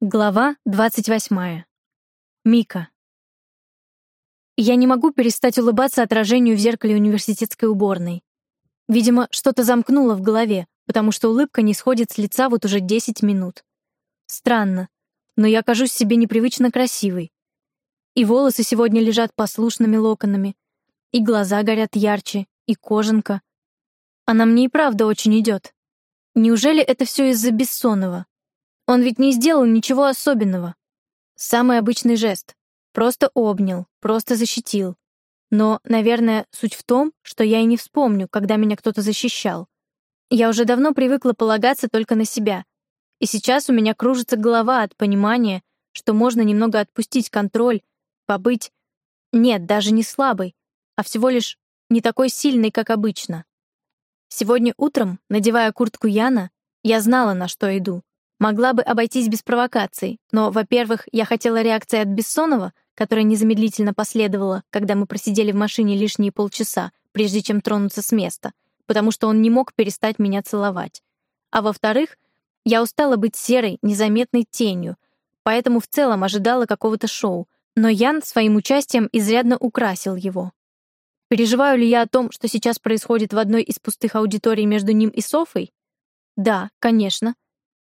Глава 28. Мика. Я не могу перестать улыбаться отражению в зеркале университетской уборной. Видимо, что-то замкнуло в голове, потому что улыбка не сходит с лица вот уже 10 минут. Странно, но я кажусь себе непривычно красивой. И волосы сегодня лежат послушными локонами, и глаза горят ярче, и кожанка. Она мне и правда очень идет. Неужели это все из-за Бессонова? Он ведь не сделал ничего особенного. Самый обычный жест. Просто обнял, просто защитил. Но, наверное, суть в том, что я и не вспомню, когда меня кто-то защищал. Я уже давно привыкла полагаться только на себя. И сейчас у меня кружится голова от понимания, что можно немного отпустить контроль, побыть... Нет, даже не слабой, а всего лишь не такой сильной, как обычно. Сегодня утром, надевая куртку Яна, я знала, на что иду. Могла бы обойтись без провокаций, но, во-первых, я хотела реакции от Бессонова, которая незамедлительно последовала, когда мы просидели в машине лишние полчаса, прежде чем тронуться с места, потому что он не мог перестать меня целовать. А во-вторых, я устала быть серой, незаметной тенью, поэтому в целом ожидала какого-то шоу, но Ян своим участием изрядно украсил его. Переживаю ли я о том, что сейчас происходит в одной из пустых аудиторий между ним и Софой? Да, конечно.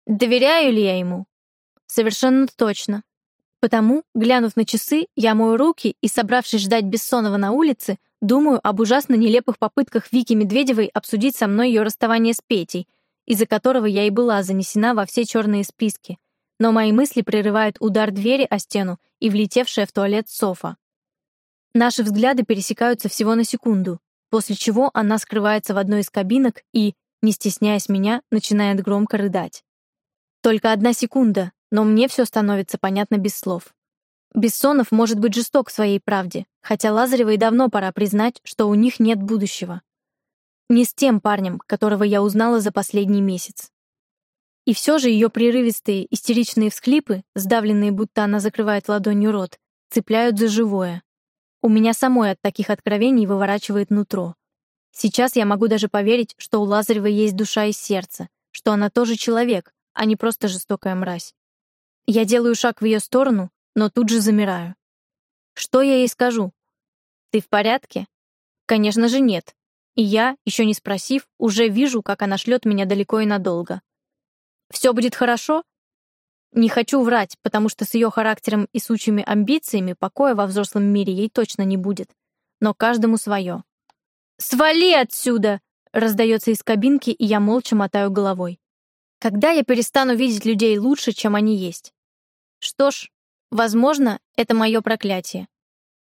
Доверяю ли я ему? Совершенно точно. Потому, глянув на часы, я мою руки и, собравшись ждать Бессонова на улице, думаю об ужасно нелепых попытках Вики Медведевой обсудить со мной ее расставание с Петей, из-за которого я и была занесена во все черные списки. Но мои мысли прерывают удар двери о стену и влетевшая в туалет Софа. Наши взгляды пересекаются всего на секунду, после чего она скрывается в одной из кабинок и, не стесняясь меня, начинает громко рыдать. Только одна секунда, но мне все становится понятно без слов. Бессонов может быть жесток в своей правде, хотя Лазаревой давно пора признать, что у них нет будущего. Не с тем парнем, которого я узнала за последний месяц. И все же ее прерывистые, истеричные всхлипы, сдавленные, будто она закрывает ладонью рот, цепляют за живое. У меня самой от таких откровений выворачивает нутро. Сейчас я могу даже поверить, что у Лазаревой есть душа и сердце, что она тоже человек, а не просто жестокая мразь. Я делаю шаг в ее сторону, но тут же замираю. Что я ей скажу? «Ты в порядке?» Конечно же, нет. И я, еще не спросив, уже вижу, как она шлет меня далеко и надолго. «Все будет хорошо?» Не хочу врать, потому что с ее характером и сучьими амбициями покоя во взрослом мире ей точно не будет. Но каждому свое. «Свали отсюда!» — раздается из кабинки, и я молча мотаю головой. Когда я перестану видеть людей лучше, чем они есть? Что ж, возможно, это мое проклятие.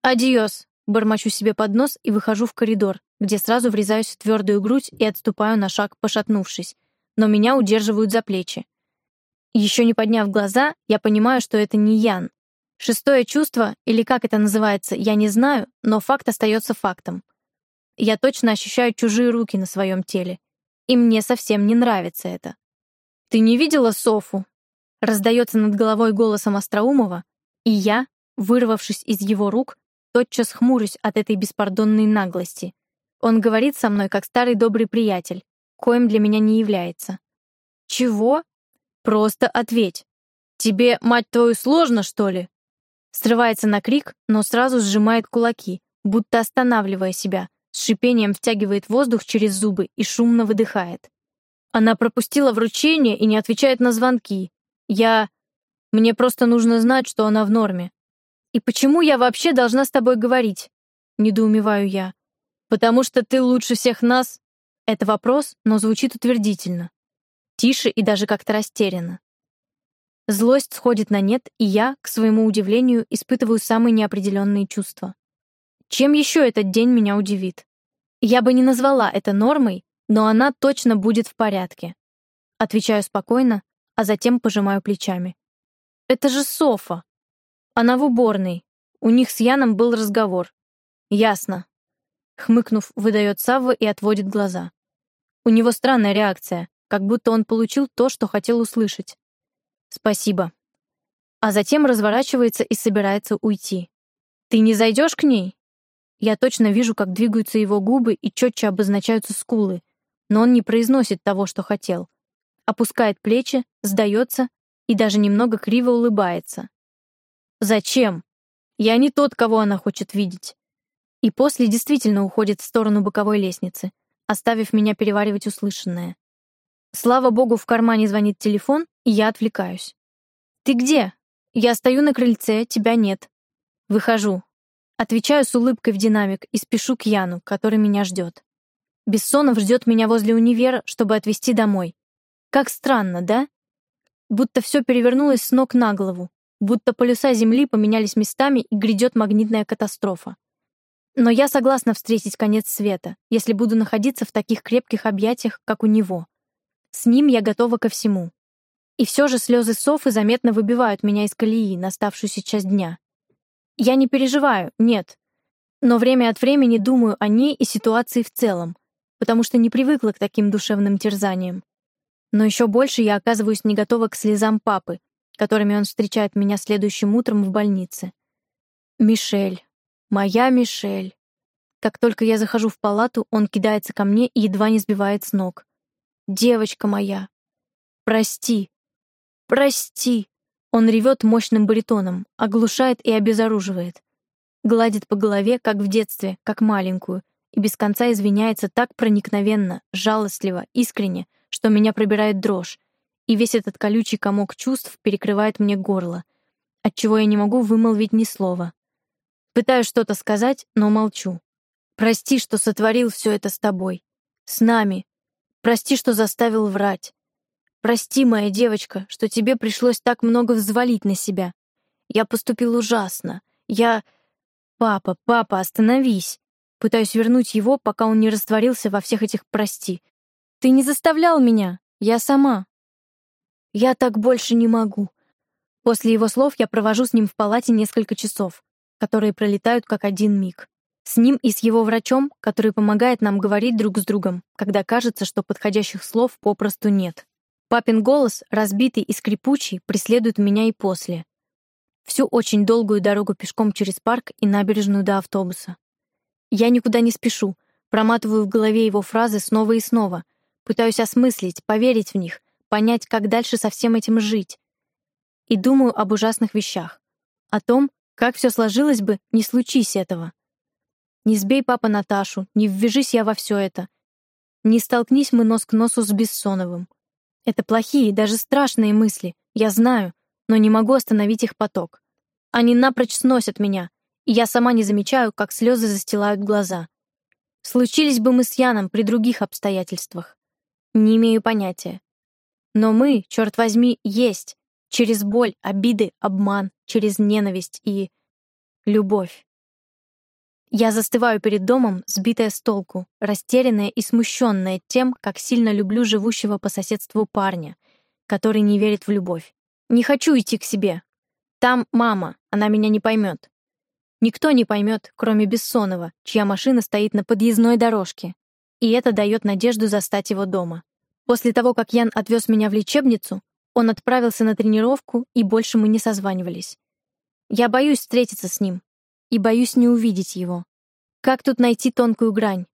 Адиос, бормочу себе под нос и выхожу в коридор, где сразу врезаюсь в твердую грудь и отступаю на шаг, пошатнувшись. Но меня удерживают за плечи. Еще не подняв глаза, я понимаю, что это не Ян. Шестое чувство, или как это называется, я не знаю, но факт остается фактом. Я точно ощущаю чужие руки на своем теле. И мне совсем не нравится это. «Ты не видела Софу?» Раздается над головой голосом Остроумова, и я, вырвавшись из его рук, тотчас хмурюсь от этой беспардонной наглости. Он говорит со мной, как старый добрый приятель, коим для меня не является. «Чего?» «Просто ответь. Тебе, мать твою, сложно, что ли?» Срывается на крик, но сразу сжимает кулаки, будто останавливая себя, с шипением втягивает воздух через зубы и шумно выдыхает. Она пропустила вручение и не отвечает на звонки. Я... Мне просто нужно знать, что она в норме. И почему я вообще должна с тобой говорить? Недоумеваю я. Потому что ты лучше всех нас? Это вопрос, но звучит утвердительно. Тише и даже как-то растерянно. Злость сходит на нет, и я, к своему удивлению, испытываю самые неопределенные чувства. Чем еще этот день меня удивит? Я бы не назвала это нормой, но она точно будет в порядке. Отвечаю спокойно, а затем пожимаю плечами. Это же Софа. Она в уборной. У них с Яном был разговор. Ясно. Хмыкнув, выдает Савва и отводит глаза. У него странная реакция, как будто он получил то, что хотел услышать. Спасибо. А затем разворачивается и собирается уйти. Ты не зайдешь к ней? Я точно вижу, как двигаются его губы и четче обозначаются скулы, но он не произносит того, что хотел. Опускает плечи, сдается и даже немного криво улыбается. Зачем? Я не тот, кого она хочет видеть. И после действительно уходит в сторону боковой лестницы, оставив меня переваривать услышанное. Слава богу, в кармане звонит телефон, и я отвлекаюсь. «Ты где?» «Я стою на крыльце, тебя нет». Выхожу. Отвечаю с улыбкой в динамик и спешу к Яну, который меня ждет. Бессонов ждет меня возле универа, чтобы отвезти домой. Как странно, да? Будто все перевернулось с ног на голову, будто полюса Земли поменялись местами и грядет магнитная катастрофа. Но я согласна встретить конец света, если буду находиться в таких крепких объятиях, как у него. С ним я готова ко всему. И все же слезы Софы заметно выбивают меня из колеи на оставшуюся часть дня. Я не переживаю, нет. Но время от времени думаю о ней и ситуации в целом, потому что не привыкла к таким душевным терзаниям. Но еще больше я оказываюсь не готова к слезам папы, которыми он встречает меня следующим утром в больнице. Мишель. Моя Мишель. Как только я захожу в палату, он кидается ко мне и едва не сбивает с ног. «Девочка моя! Прости! Прости!» Он ревет мощным баритоном, оглушает и обезоруживает. Гладит по голове, как в детстве, как маленькую, и без конца извиняется так проникновенно, жалостливо, искренне, что меня пробирает дрожь, и весь этот колючий комок чувств перекрывает мне горло, отчего я не могу вымолвить ни слова. Пытаюсь что-то сказать, но молчу. Прости, что сотворил все это с тобой. С нами. Прости, что заставил врать. Прости, моя девочка, что тебе пришлось так много взвалить на себя. Я поступил ужасно. Я... Папа, папа, остановись. Пытаюсь вернуть его, пока он не растворился во всех этих «прости». Ты не заставлял меня. Я сама. Я так больше не могу. После его слов я провожу с ним в палате несколько часов, которые пролетают как один миг. С ним и с его врачом, который помогает нам говорить друг с другом, когда кажется, что подходящих слов попросту нет. Папин голос, разбитый и скрипучий, преследует меня и после. Всю очень долгую дорогу пешком через парк и набережную до автобуса. Я никуда не спешу, проматываю в голове его фразы снова и снова, пытаюсь осмыслить, поверить в них, понять, как дальше со всем этим жить. И думаю об ужасных вещах. О том, как все сложилось бы, не случись этого. Не сбей папа Наташу, не ввяжись я во все это. Не столкнись мы нос к носу с Бессоновым. Это плохие, даже страшные мысли, я знаю, но не могу остановить их поток. Они напрочь сносят меня, я сама не замечаю, как слезы застилают глаза. Случились бы мы с Яном при других обстоятельствах. Не имею понятия. Но мы, черт возьми, есть. Через боль, обиды, обман, через ненависть и... любовь. Я застываю перед домом, сбитая с толку, растерянная и смущенная тем, как сильно люблю живущего по соседству парня, который не верит в любовь. Не хочу идти к себе. Там мама, она меня не поймет. Никто не поймет, кроме Бессонова, чья машина стоит на подъездной дорожке. И это дает надежду застать его дома. После того, как Ян отвез меня в лечебницу, он отправился на тренировку, и больше мы не созванивались. Я боюсь встретиться с ним, и боюсь не увидеть его. Как тут найти тонкую грань?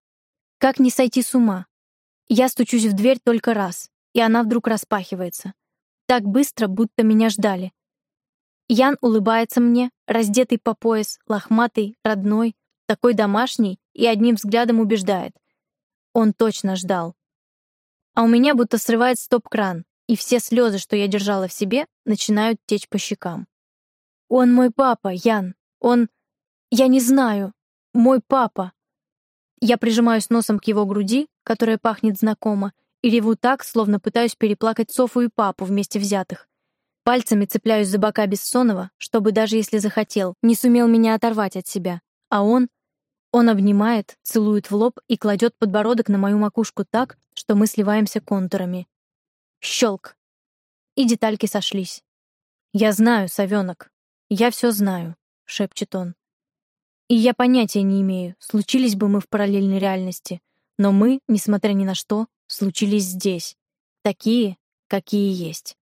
Как не сойти с ума? Я стучусь в дверь только раз, и она вдруг распахивается. Так быстро, будто меня ждали. Ян улыбается мне, раздетый по пояс, лохматый, родной, такой домашний, и одним взглядом убеждает. Он точно ждал. А у меня будто срывает стоп-кран, и все слезы, что я держала в себе, начинают течь по щекам. Он мой папа, Ян. Он... Я не знаю. Мой папа. Я прижимаюсь носом к его груди, которая пахнет знакомо, и реву так, словно пытаюсь переплакать Софу и папу вместе взятых. Пальцами цепляюсь за бока Бессонова, чтобы даже если захотел, не сумел меня оторвать от себя. А он... Он обнимает, целует в лоб и кладет подбородок на мою макушку так, что мы сливаемся контурами. Щелк. И детальки сошлись. «Я знаю, совенок. Я все знаю», — шепчет он. И я понятия не имею, случились бы мы в параллельной реальности, но мы, несмотря ни на что, случились здесь, такие, какие есть.